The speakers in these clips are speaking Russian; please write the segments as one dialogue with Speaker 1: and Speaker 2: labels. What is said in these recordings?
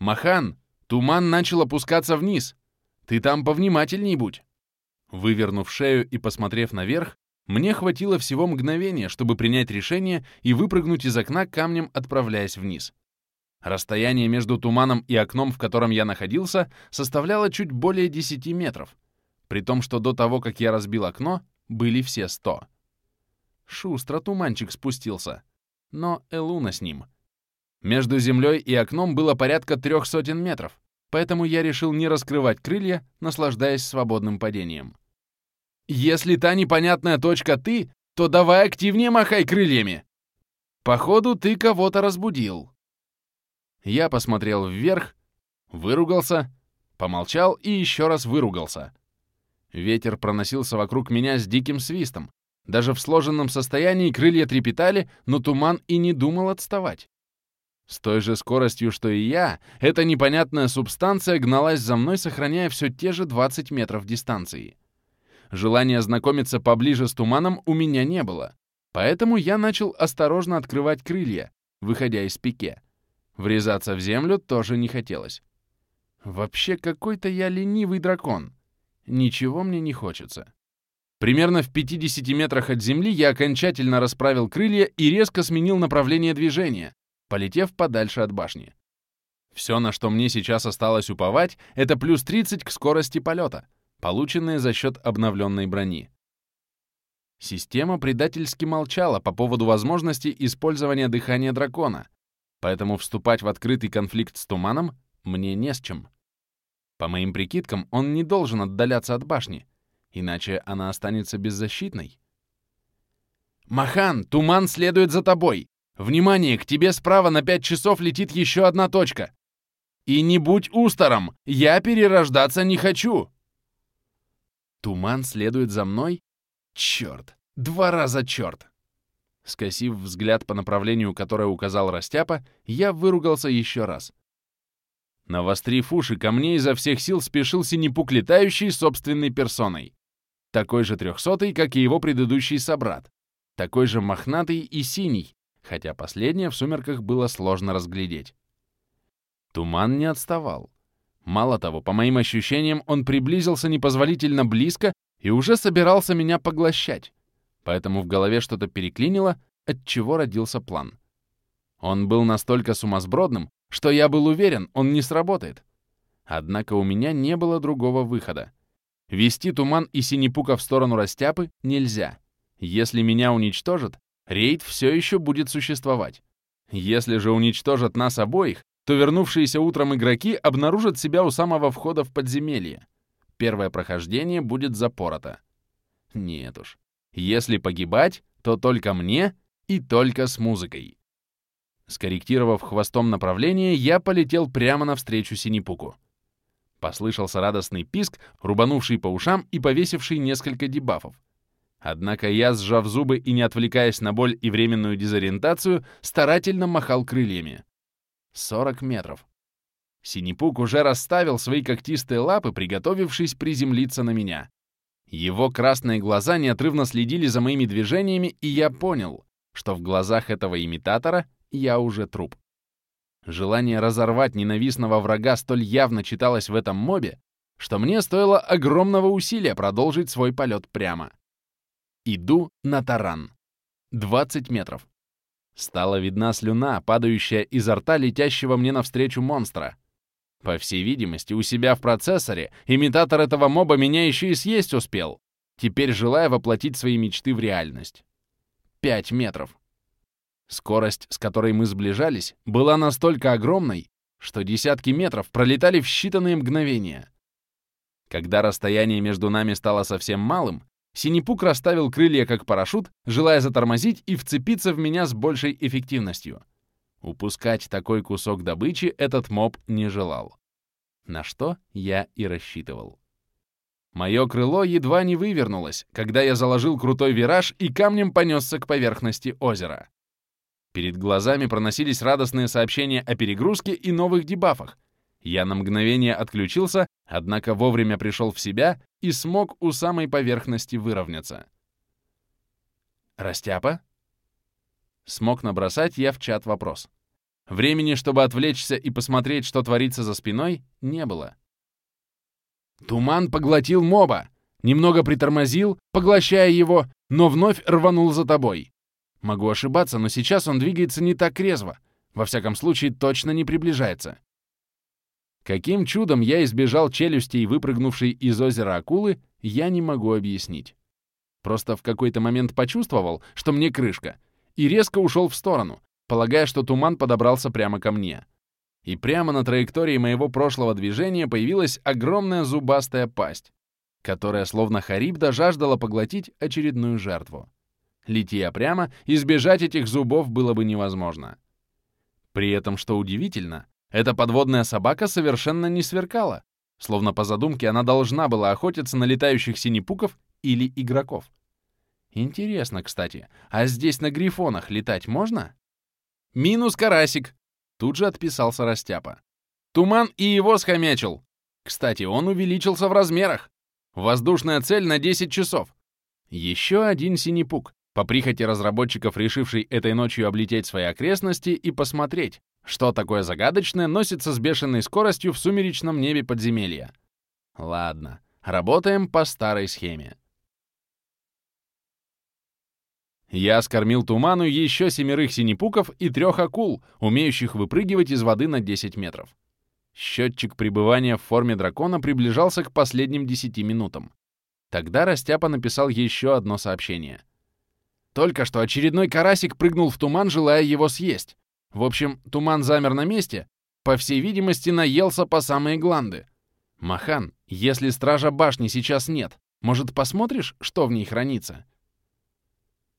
Speaker 1: «Махан, туман начал опускаться вниз. Ты там повнимательней будь». Вывернув шею и посмотрев наверх, мне хватило всего мгновения, чтобы принять решение и выпрыгнуть из окна камнем, отправляясь вниз. Расстояние между туманом и окном, в котором я находился, составляло чуть более 10 метров, при том, что до того, как я разбил окно, были все 100. Шустро туманчик спустился, но Элуна с ним. Между землей и окном было порядка трех сотен метров, поэтому я решил не раскрывать крылья, наслаждаясь свободным падением. «Если та непонятная точка ты, то давай активнее махай крыльями!» «Походу, ты кого-то разбудил», я посмотрел вверх, выругался, помолчал и еще раз выругался. Ветер проносился вокруг меня с диким свистом. Даже в сложенном состоянии крылья трепетали, но туман и не думал отставать. С той же скоростью, что и я, эта непонятная субстанция гналась за мной, сохраняя все те же 20 метров дистанции. Желания знакомиться поближе с туманом у меня не было, поэтому я начал осторожно открывать крылья, выходя из пике. Врезаться в землю тоже не хотелось. Вообще какой-то я ленивый дракон. Ничего мне не хочется. Примерно в 50 метрах от земли я окончательно расправил крылья и резко сменил направление движения, полетев подальше от башни. Все, на что мне сейчас осталось уповать, это плюс 30 к скорости полета, полученные за счет обновленной брони. Система предательски молчала по поводу возможности использования дыхания дракона, Поэтому вступать в открытый конфликт с туманом мне не с чем. По моим прикидкам, он не должен отдаляться от башни, иначе она останется беззащитной. «Махан, туман следует за тобой! Внимание, к тебе справа на пять часов летит еще одна точка! И не будь устором, я перерождаться не хочу!» Туман следует за мной? Черт! Два раза черт! Скосив взгляд по направлению, которое указал Растяпа, я выругался еще раз. Навострив уши, ко мне изо всех сил спешил синепук летающий собственной персоной. Такой же трехсотый, как и его предыдущий собрат. Такой же мохнатый и синий, хотя последнее в сумерках было сложно разглядеть. Туман не отставал. Мало того, по моим ощущениям, он приблизился непозволительно близко и уже собирался меня поглощать поэтому в голове что-то переклинило, от чего родился план. Он был настолько сумасбродным, что я был уверен, он не сработает. Однако у меня не было другого выхода. Вести туман и синепука в сторону растяпы нельзя. Если меня уничтожат, рейд все еще будет существовать. Если же уничтожат нас обоих, то вернувшиеся утром игроки обнаружат себя у самого входа в подземелье. Первое прохождение будет запорото. Нет уж. Если погибать, то только мне и только с музыкой. Скорректировав хвостом направление, я полетел прямо навстречу Синепуку. Послышался радостный писк, рубанувший по ушам и повесивший несколько дебафов. Однако я, сжав зубы и не отвлекаясь на боль и временную дезориентацию, старательно махал крыльями. 40 метров. Синепук уже расставил свои когтистые лапы, приготовившись приземлиться на меня. Его красные глаза неотрывно следили за моими движениями, и я понял, что в глазах этого имитатора я уже труп. Желание разорвать ненавистного врага столь явно читалось в этом мобе, что мне стоило огромного усилия продолжить свой полет прямо. Иду на таран. 20 метров. Стала видна слюна, падающая изо рта летящего мне навстречу монстра. По всей видимости, у себя в процессоре имитатор этого моба меня еще и съесть успел, теперь желая воплотить свои мечты в реальность. Пять метров. Скорость, с которой мы сближались, была настолько огромной, что десятки метров пролетали в считанные мгновения. Когда расстояние между нами стало совсем малым, Синепук расставил крылья как парашют, желая затормозить и вцепиться в меня с большей эффективностью. Упускать такой кусок добычи этот моб не желал. На что я и рассчитывал. Мое крыло едва не вывернулось, когда я заложил крутой вираж и камнем понесся к поверхности озера. Перед глазами проносились радостные сообщения о перегрузке и новых дебафах. Я на мгновение отключился, однако вовремя пришел в себя и смог у самой поверхности выровняться. «Растяпа?» Смог набросать я в чат вопрос. Времени, чтобы отвлечься и посмотреть, что творится за спиной, не было. Туман поглотил моба, немного притормозил, поглощая его, но вновь рванул за тобой. Могу ошибаться, но сейчас он двигается не так резво. Во всяком случае, точно не приближается. Каким чудом я избежал челюстей, выпрыгнувшей из озера акулы, я не могу объяснить. Просто в какой-то момент почувствовал, что мне крышка, и резко ушел в сторону, полагая, что туман подобрался прямо ко мне. И прямо на траектории моего прошлого движения появилась огромная зубастая пасть, которая словно Харибда жаждала поглотить очередную жертву. Летя прямо, избежать этих зубов было бы невозможно. При этом, что удивительно, эта подводная собака совершенно не сверкала, словно по задумке она должна была охотиться на летающих синепуков или игроков. Интересно, кстати, а здесь на грифонах летать можно? Минус карасик. Тут же отписался Растяпа. Туман и его схомячил. Кстати, он увеличился в размерах. Воздушная цель на 10 часов. Еще один синепук, по прихоти разработчиков, решивший этой ночью облететь свои окрестности и посмотреть, что такое загадочное носится с бешеной скоростью в сумеречном небе подземелья. Ладно, работаем по старой схеме. Я скормил туману еще семерых синепуков и трех акул, умеющих выпрыгивать из воды на 10 метров. Счетчик пребывания в форме дракона приближался к последним 10 минутам. Тогда Растяпа написал еще одно сообщение. Только что очередной карасик прыгнул в туман, желая его съесть. В общем, туман замер на месте, по всей видимости, наелся по самые гланды. Махан, если стража башни сейчас нет, может, посмотришь, что в ней хранится?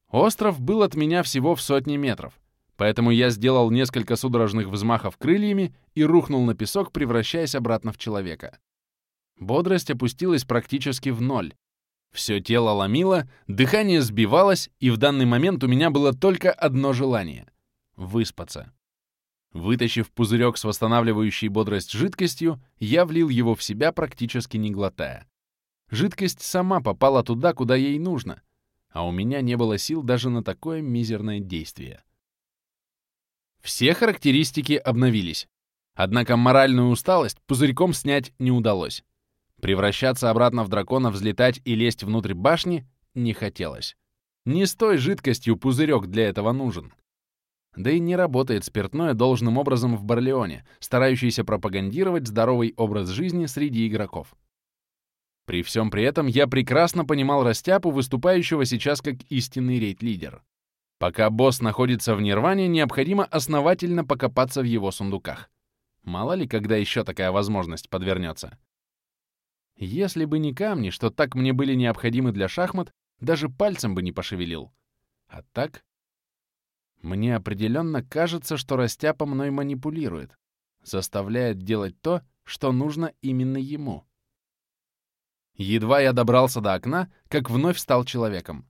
Speaker 1: Остров был от меня всего в сотни метров, поэтому я сделал несколько судорожных взмахов крыльями и рухнул на песок, превращаясь обратно в человека. Бодрость опустилась практически в ноль. Все тело ломило, дыхание сбивалось, и в данный момент у меня было только одно желание — выспаться. Вытащив пузырек с восстанавливающей бодрость жидкостью, я влил его в себя, практически не глотая. Жидкость сама попала туда, куда ей нужно — а у меня не было сил даже на такое мизерное действие. Все характеристики обновились. Однако моральную усталость пузырьком снять не удалось. Превращаться обратно в дракона, взлетать и лезть внутрь башни не хотелось. Не с той жидкостью пузырек для этого нужен. Да и не работает спиртное должным образом в Барлеоне, старающийся пропагандировать здоровый образ жизни среди игроков. При всем при этом я прекрасно понимал Растяпу, выступающего сейчас как истинный рейд-лидер. Пока босс находится в нирване, необходимо основательно покопаться в его сундуках. Мало ли, когда еще такая возможность подвернется. Если бы не камни, что так мне были необходимы для шахмат, даже пальцем бы не пошевелил. А так... Мне определенно кажется, что Растяпа мной манипулирует, заставляет делать то, что нужно именно ему. Едва я добрался до окна, как вновь стал человеком.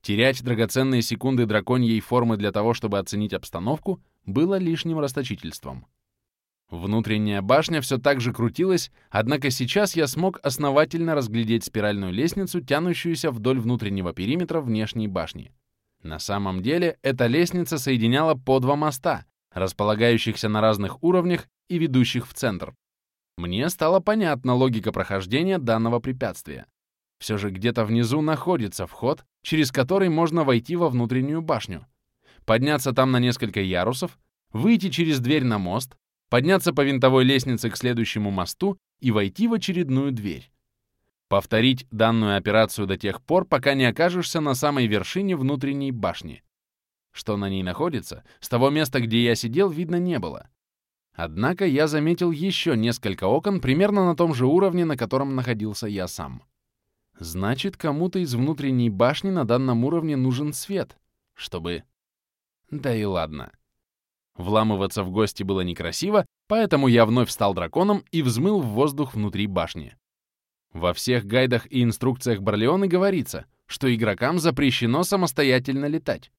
Speaker 1: Терять драгоценные секунды драконьей формы для того, чтобы оценить обстановку, было лишним расточительством. Внутренняя башня все так же крутилась, однако сейчас я смог основательно разглядеть спиральную лестницу, тянущуюся вдоль внутреннего периметра внешней башни. На самом деле, эта лестница соединяла по два моста, располагающихся на разных уровнях и ведущих в центр. Мне стала понятна логика прохождения данного препятствия. Все же где-то внизу находится вход, через который можно войти во внутреннюю башню. Подняться там на несколько ярусов, выйти через дверь на мост, подняться по винтовой лестнице к следующему мосту и войти в очередную дверь. Повторить данную операцию до тех пор, пока не окажешься на самой вершине внутренней башни. Что на ней находится, с того места, где я сидел, видно не было. Однако я заметил еще несколько окон примерно на том же уровне, на котором находился я сам. Значит, кому-то из внутренней башни на данном уровне нужен свет, чтобы... Да и ладно. Вламываться в гости было некрасиво, поэтому я вновь стал драконом и взмыл в воздух внутри башни. Во всех гайдах и инструкциях Барлеоны говорится, что игрокам запрещено самостоятельно летать,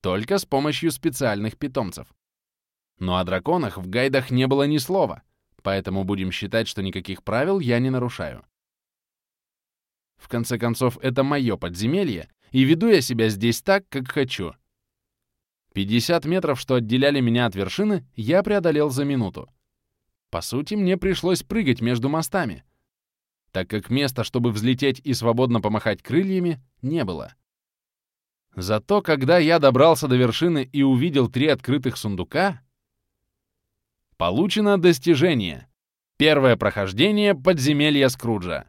Speaker 1: только с помощью специальных питомцев. Но о драконах в гайдах не было ни слова, поэтому будем считать, что никаких правил я не нарушаю. В конце концов, это мое подземелье, и веду я себя здесь так, как хочу. 50 метров, что отделяли меня от вершины, я преодолел за минуту. По сути, мне пришлось прыгать между мостами, так как места, чтобы взлететь и свободно помахать крыльями, не было. Зато когда я добрался до вершины и увидел три открытых сундука, получено достижение. Первое прохождение подземелья Скруджа.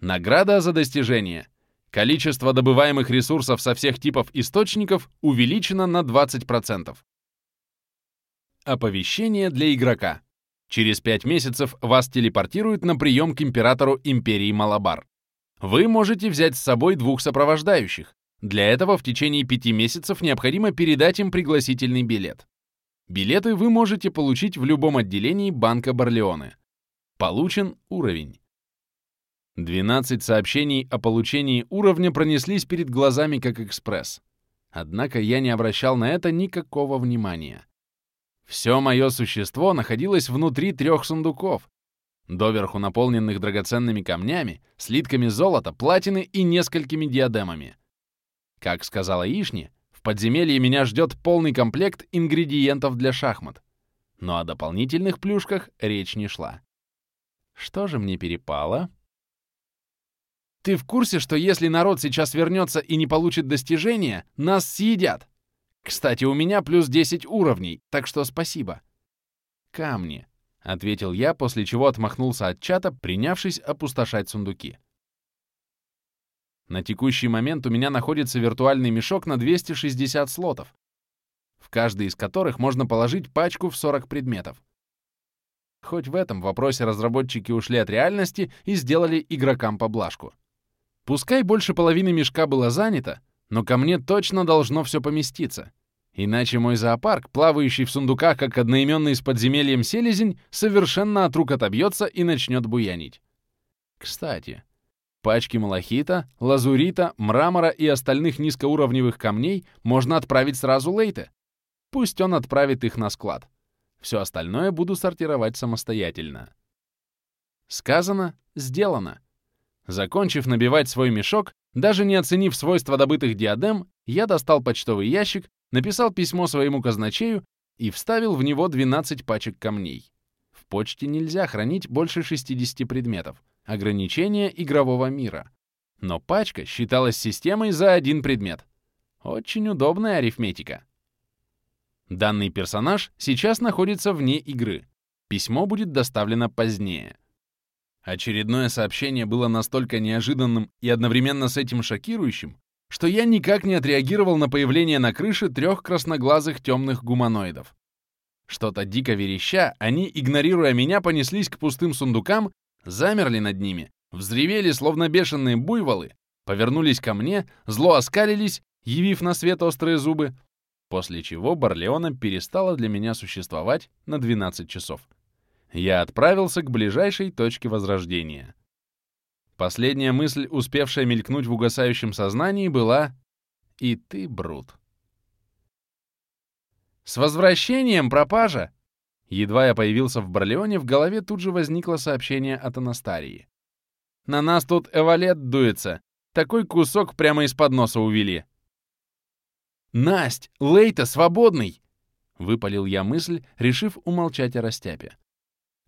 Speaker 1: Награда за достижение. Количество добываемых ресурсов со всех типов источников увеличено на 20%. Оповещение для игрока. Через 5 месяцев вас телепортируют на прием к императору Империи Малабар. Вы можете взять с собой двух сопровождающих. Для этого в течение 5 месяцев необходимо передать им пригласительный билет. Билеты вы можете получить в любом отделении банка Барлеоне. Получен уровень. 12 сообщений о получении уровня пронеслись перед глазами как экспресс. Однако я не обращал на это никакого внимания. Все мое существо находилось внутри трех сундуков, доверху наполненных драгоценными камнями, слитками золота, платины и несколькими диадемами. Как сказала Ишни, в подземелье меня ждет полный комплект ингредиентов для шахмат. Но о дополнительных плюшках речь не шла. Что же мне перепало? Ты в курсе, что если народ сейчас вернется и не получит достижения, нас съедят? Кстати, у меня плюс 10 уровней, так что спасибо. Камни, — ответил я, после чего отмахнулся от чата, принявшись опустошать сундуки. На текущий момент у меня находится виртуальный мешок на 260 слотов, в каждый из которых можно положить пачку в 40 предметов. Хоть в этом вопросе разработчики ушли от реальности и сделали игрокам поблажку. Пускай больше половины мешка было занято, но ко мне точно должно все поместиться. Иначе мой зоопарк, плавающий в сундуках, как одноименный с подземельем селезень, совершенно от рук отобьется и начнет буянить. Кстати, пачки малахита, лазурита, мрамора и остальных низкоуровневых камней можно отправить сразу Лейте. Пусть он отправит их на склад. Все остальное буду сортировать самостоятельно. Сказано, сделано. Закончив набивать свой мешок, даже не оценив свойства добытых диадем, я достал почтовый ящик, написал письмо своему казначею и вставил в него 12 пачек камней. В почте нельзя хранить больше 60 предметов. Ограничение игрового мира. Но пачка считалась системой за один предмет. Очень удобная арифметика. Данный персонаж сейчас находится вне игры. Письмо будет доставлено позднее. Очередное сообщение было настолько неожиданным и одновременно с этим шокирующим, что я никак не отреагировал на появление на крыше трех красноглазых темных гуманоидов. Что-то дико вереща, они, игнорируя меня, понеслись к пустым сундукам, замерли над ними, взревели, словно бешеные буйволы, повернулись ко мне, зло оскалились, явив на свет острые зубы, после чего Барлеона перестала для меня существовать на 12 часов я отправился к ближайшей точке возрождения. Последняя мысль, успевшая мелькнуть в угасающем сознании, была «И ты, Брут». «С возвращением, пропажа!» Едва я появился в Барлеоне, в голове тут же возникло сообщение от Анастарии. «На нас тут эвалет дуется. Такой кусок прямо из-под носа увели». «Насть! Лейта свободный!» — выпалил я мысль, решив умолчать о растяпе.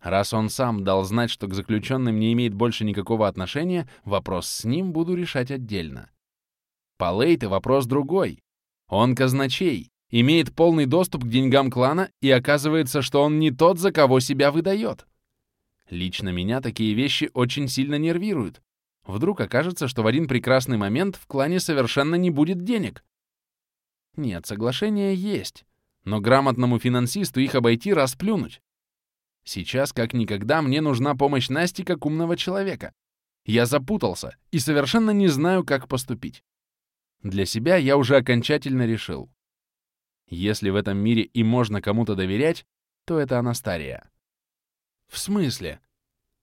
Speaker 1: Раз он сам дал знать, что к заключенным не имеет больше никакого отношения, вопрос с ним буду решать отдельно. По Лейте вопрос другой. Он казначей, имеет полный доступ к деньгам клана, и оказывается, что он не тот, за кого себя выдает. Лично меня такие вещи очень сильно нервируют. Вдруг окажется, что в один прекрасный момент в клане совершенно не будет денег. Нет, соглашение есть, но грамотному финансисту их обойти расплюнуть. Сейчас, как никогда, мне нужна помощь Насти как умного человека. Я запутался и совершенно не знаю, как поступить. Для себя я уже окончательно решил. Если в этом мире и можно кому-то доверять, то это Анастария. В смысле?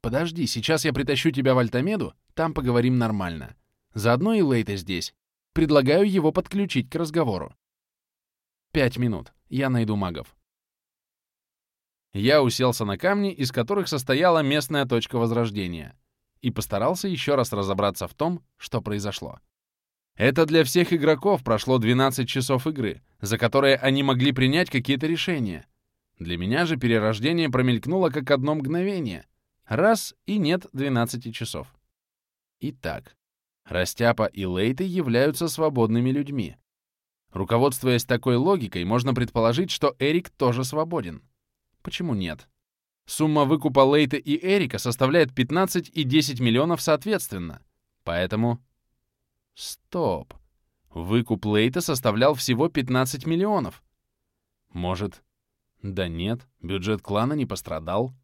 Speaker 1: Подожди, сейчас я притащу тебя в Альтамеду, там поговорим нормально. Заодно и Лейта здесь. Предлагаю его подключить к разговору. Пять минут. Я найду магов. Я уселся на камни, из которых состояла местная точка возрождения, и постарался еще раз разобраться в том, что произошло. Это для всех игроков прошло 12 часов игры, за которые они могли принять какие-то решения. Для меня же перерождение промелькнуло как одно мгновение. Раз — и нет 12 часов. Итак, Растяпа и Лейты являются свободными людьми. Руководствуясь такой логикой, можно предположить, что Эрик тоже свободен. Почему нет? Сумма выкупа Лейта и Эрика составляет 15 и 10 миллионов соответственно. Поэтому... Стоп. Выкуп Лейта составлял всего 15 миллионов. Может... Да нет, бюджет клана не пострадал.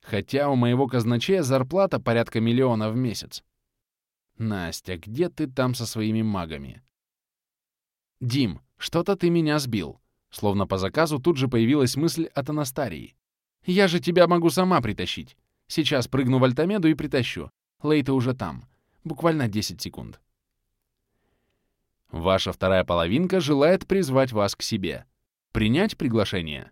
Speaker 1: Хотя у моего казначея зарплата порядка миллиона в месяц. Настя, где ты там со своими магами? Дим, что-то ты меня сбил. Словно по заказу тут же появилась мысль от Анастарии. Я же тебя могу сама притащить. Сейчас прыгну в альтамеду и притащу. Лейта уже там. Буквально 10 секунд. Ваша вторая половинка желает призвать вас к себе. Принять приглашение?